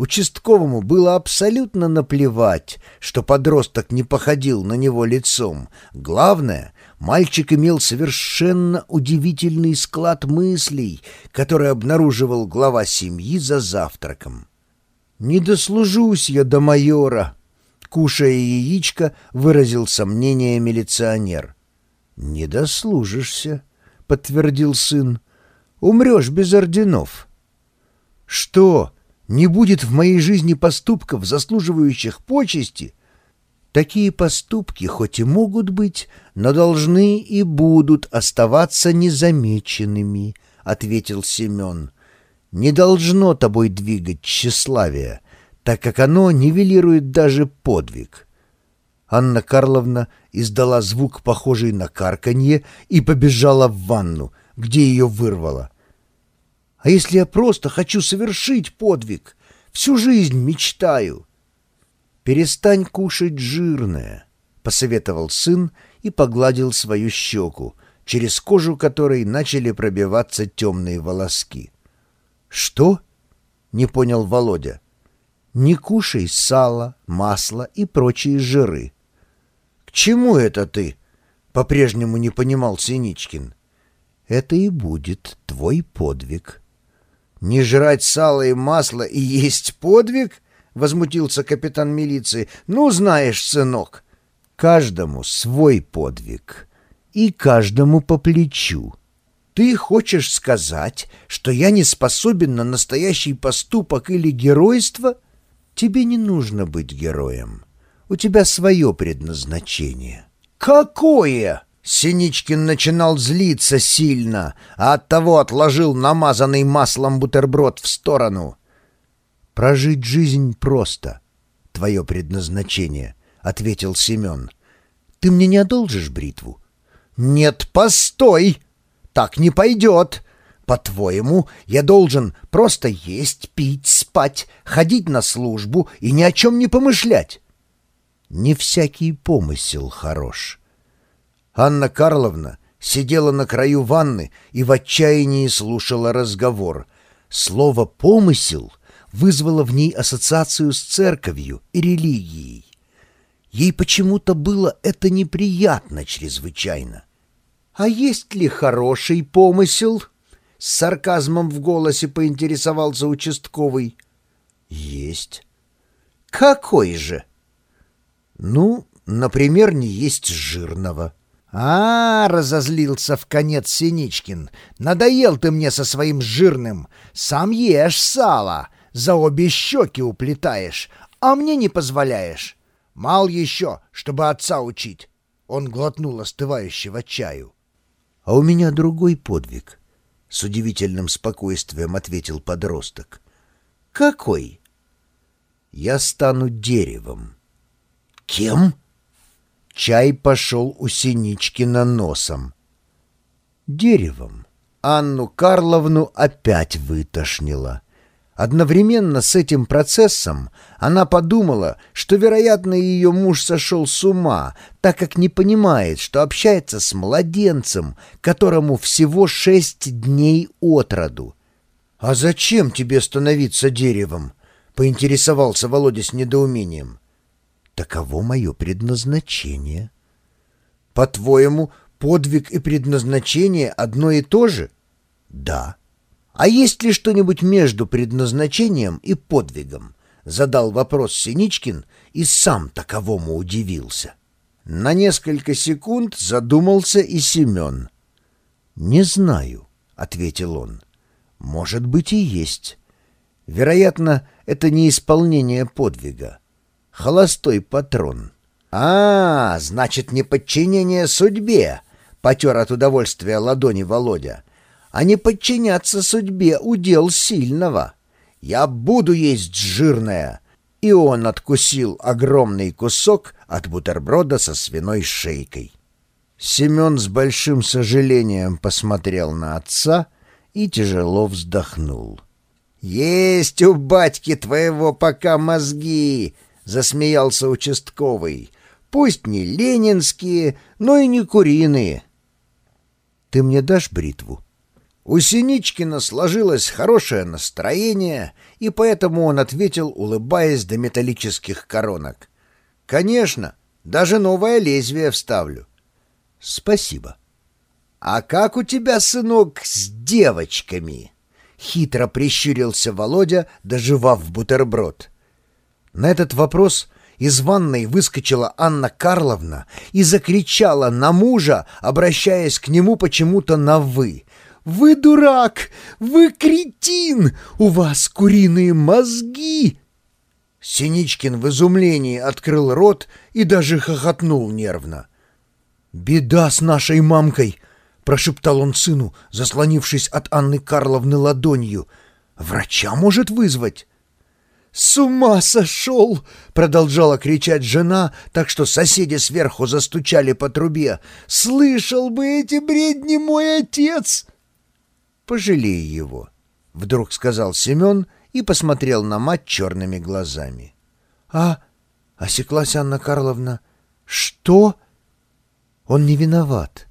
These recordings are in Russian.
Участковому было абсолютно наплевать, что подросток не походил на него лицом. Главное, мальчик имел совершенно удивительный склад мыслей, который обнаруживал глава семьи за завтраком. «Не дослужусь я до майора», — кушая яичко, выразил сомнение милиционер. «Не дослужишься», — подтвердил сын. «Умрешь без орденов». «Что?» Не будет в моей жизни поступков, заслуживающих почести, такие поступки хоть и могут быть, но должны и будут оставаться незамеченными, — ответил Семен. Не должно тобой двигать тщеславие, так как оно нивелирует даже подвиг. Анна Карловна издала звук, похожий на карканье, и побежала в ванну, где ее вырвало — а если я просто хочу совершить подвиг? Всю жизнь мечтаю. Перестань кушать жирное, — посоветовал сын и погладил свою щеку, через кожу которой начали пробиваться темные волоски. «Что?» — не понял Володя. «Не кушай сало, масло и прочие жиры». «К чему это ты?» — по-прежнему не понимал Синичкин. «Это и будет твой подвиг». «Не жрать сало и масло и есть подвиг?» — возмутился капитан милиции. «Ну, знаешь, сынок, каждому свой подвиг и каждому по плечу. Ты хочешь сказать, что я не способен на настоящий поступок или геройство? Тебе не нужно быть героем. У тебя свое предназначение». «Какое?» Синичкин начинал злиться сильно, а оттого отложил намазанный маслом бутерброд в сторону. «Прожить жизнь просто. Твое предназначение», — ответил Семен. «Ты мне не одолжишь бритву?» «Нет, постой! Так не пойдет!» По-твоему, я должен просто есть, пить, спать, ходить на службу и ни о чем не помышлять? Не всякий помысел хорош. Анна Карловна сидела на краю ванны и в отчаянии слушала разговор. Слово «помысел» вызвало в ней ассоциацию с церковью и религией. Ей почему-то было это неприятно чрезвычайно. «А есть ли хороший помысел?» С сарказмом в голосе поинтересовался участковый. «Есть». «Какой же?» «Ну, например, не есть жирного». «А, — разозлился в конец Синичкин, — надоел ты мне со своим жирным. Сам ешь сало, за обе щеки уплетаешь, а мне не позволяешь. Мал еще, чтобы отца учить». Он глотнул остывающего чаю. «А у меня другой подвиг», — с удивительным спокойствием ответил подросток. «Какой?» «Я стану деревом». «Кем?» Чай пошел у Синичкина носом. Деревом. Анну Карловну опять вытошнило. Одновременно с этим процессом она подумала, что, вероятно, ее муж сошел с ума, так как не понимает, что общается с младенцем, которому всего шесть дней от роду. «А зачем тебе становиться деревом?» — поинтересовался Володя с недоумением. Таково мое предназначение. По-твоему, подвиг и предназначение одно и то же? Да. А есть ли что-нибудь между предназначением и подвигом? Задал вопрос Синичкин и сам таковому удивился. На несколько секунд задумался и Семен. «Не знаю», — ответил он. «Может быть и есть. Вероятно, это не исполнение подвига холостой патрон. «А, значит, не подчинение судьбе!» — потер от удовольствия ладони Володя. «А не подчиняться судьбе удел сильного. Я буду есть жирное!» И он откусил огромный кусок от бутерброда со свиной шейкой. Семен с большим сожалением посмотрел на отца и тяжело вздохнул. «Есть у батьки твоего пока мозги!» Засмеялся участковый. «Пусть не ленинские, но и не куриные». «Ты мне дашь бритву?» У Синичкина сложилось хорошее настроение, и поэтому он ответил, улыбаясь до металлических коронок. «Конечно, даже новое лезвие вставлю». «Спасибо». «А как у тебя, сынок, с девочками?» Хитро прищурился Володя, доживав бутерброд. На этот вопрос из ванной выскочила Анна Карловна и закричала на мужа, обращаясь к нему почему-то на «вы». Вы дурак! Вы кретин! У вас куриные мозги!» Синичкин в изумлении открыл рот и даже хохотнул нервно. «Беда с нашей мамкой!» — прошептал он сыну, заслонившись от Анны Карловны ладонью. «Врача может вызвать?» «С ума сошел!» — продолжала кричать жена, так что соседи сверху застучали по трубе. «Слышал бы эти бредни мой отец!» пожалей его», — вдруг сказал Семен и посмотрел на мать черными глазами. «А?» — осеклась Анна Карловна. «Что?» «Он не виноват».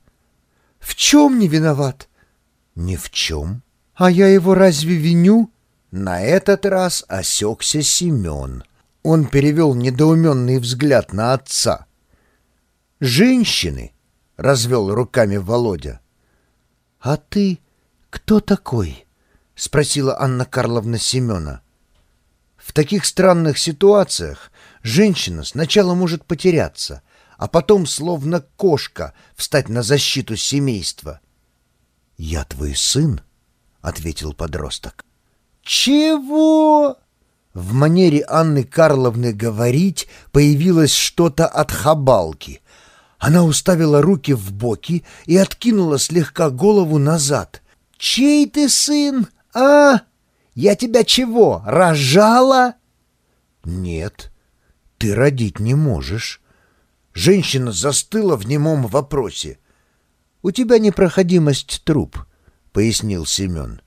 «В чем не виноват?» «Ни в чем». «А я его разве виню?» На этот раз осекся Семен. Он перевел недоуменный взгляд на отца. «Женщины!» — развел руками Володя. «А ты «Кто такой?» — спросила Анна Карловна Семена. В таких странных ситуациях женщина сначала может потеряться, а потом, словно кошка, встать на защиту семейства. «Я твой сын», — ответил подросток. «Чего?» В манере Анны Карловны говорить появилось что-то от хабалки. Она уставила руки в боки и откинула слегка голову назад — «Чей ты сын, а? Я тебя чего, рожала?» «Нет, ты родить не можешь». Женщина застыла в немом вопросе. «У тебя непроходимость труб», — пояснил Семен.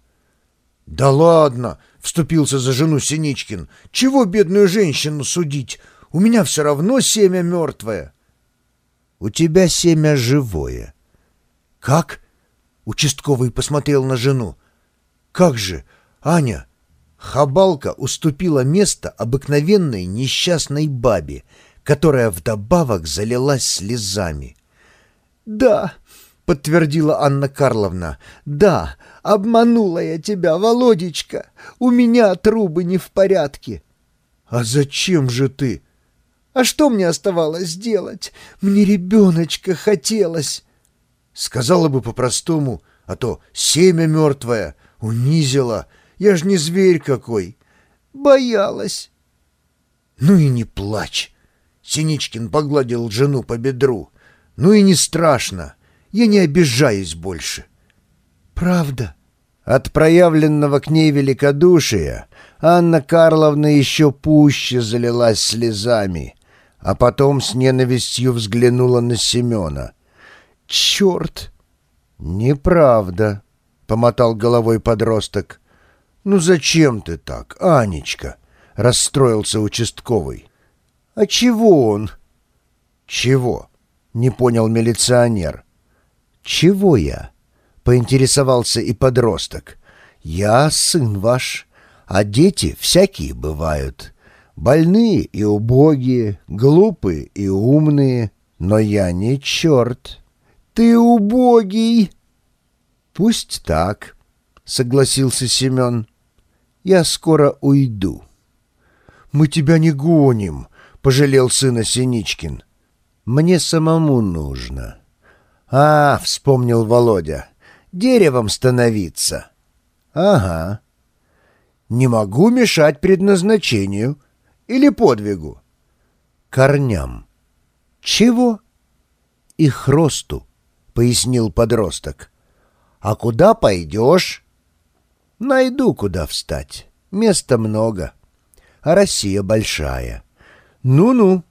«Да ладно!» — вступился за жену Синичкин. «Чего бедную женщину судить? У меня все равно семя мертвое». «У тебя семя живое». «Как?» Участковый посмотрел на жену. «Как же, Аня!» Хабалка уступила место обыкновенной несчастной бабе, которая вдобавок залилась слезами. «Да», — подтвердила Анна Карловна, — «да, обманула я тебя, Володечка. У меня трубы не в порядке». «А зачем же ты?» «А что мне оставалось делать? Мне ребеночка хотелось». Сказала бы по-простому, а то семя мертвое, унизила. Я ж не зверь какой. Боялась. Ну и не плачь. Синичкин погладил жену по бедру. Ну и не страшно. Я не обижаюсь больше. Правда? От проявленного к ней великодушия Анна Карловна еще пуще залилась слезами, а потом с ненавистью взглянула на Семена — «Черт!» «Неправда», — помотал головой подросток. «Ну зачем ты так, Анечка?» — расстроился участковый. «А чего он?» «Чего?» — не понял милиционер. «Чего я?» — поинтересовался и подросток. «Я сын ваш, а дети всякие бывают. Больные и убогие, глупые и умные, но я не черт». «Ты убогий!» «Пусть так», — согласился Семен. «Я скоро уйду». «Мы тебя не гоним», — пожалел сына Синичкин. «Мне самому нужно». «А, — вспомнил Володя, — деревом становиться». «Ага». «Не могу мешать предназначению или подвигу». «Корням». «Чего?» «Их росту». — пояснил подросток. «А куда пойдешь?» «Найду, куда встать. Места много. А Россия большая. Ну-ну».